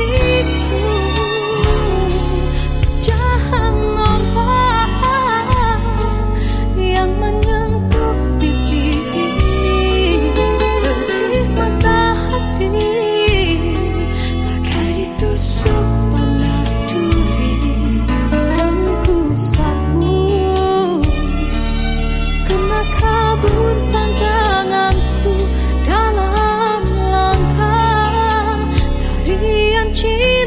see 情。